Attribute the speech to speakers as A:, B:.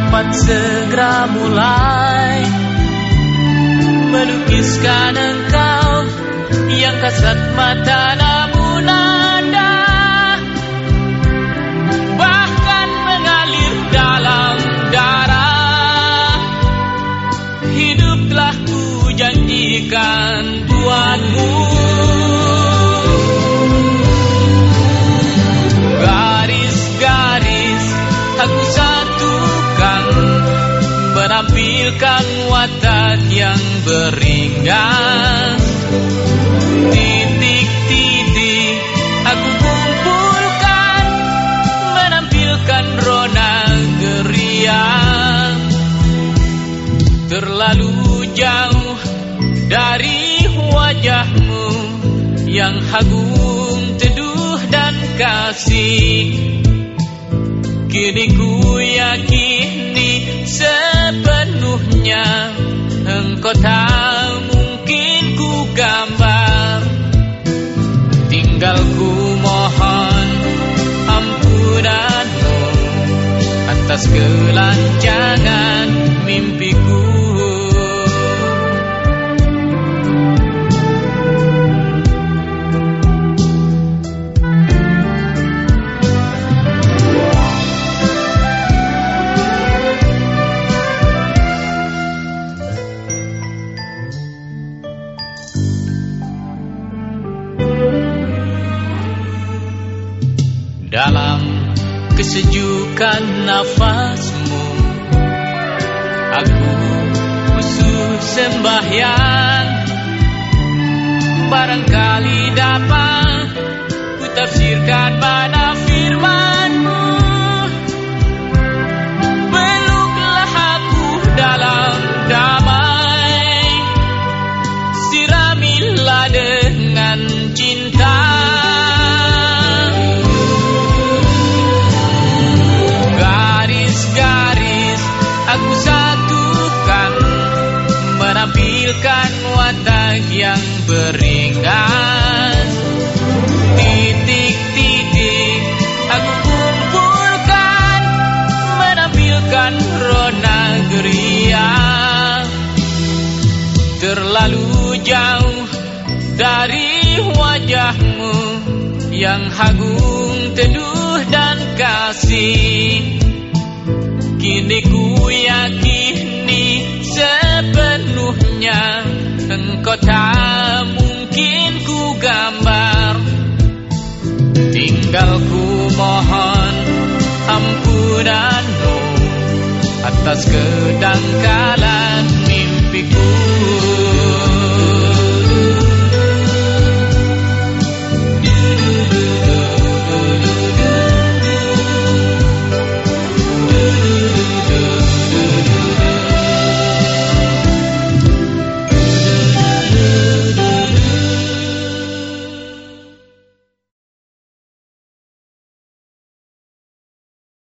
A: dapat segera mulai. Melukiskan engkau Yang kasat mata namun ada. Bahkan mengalir dalam darah. Hidup telah ku janjikan Menampilkan watak yang beringas Titik-titik aku kumpulkan Menampilkan rona geriang. Terlalu jauh dari wajahmu Yang agung, teduh dan kasih. Kini ku yakini sepenuhnya Engkau tak mungkin ku gambar Tinggal ku mohon ampunanmu Atas kelancangan mimpiku Dalam kesejukan nafasmu. Aku khusus sembahyang. Barangkali dapat ku tafsirkan pada firmanmu Menampilkan watak yang beringas. Titik-titik aku kumpulkan Menampilkan rona geria. Terlalu jauh dari wajahmu Yang agung, teduh dan kasih. Kini ku gambar. Tinggal ku mohon ampunanmu Atas kedangkalan